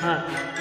嗯。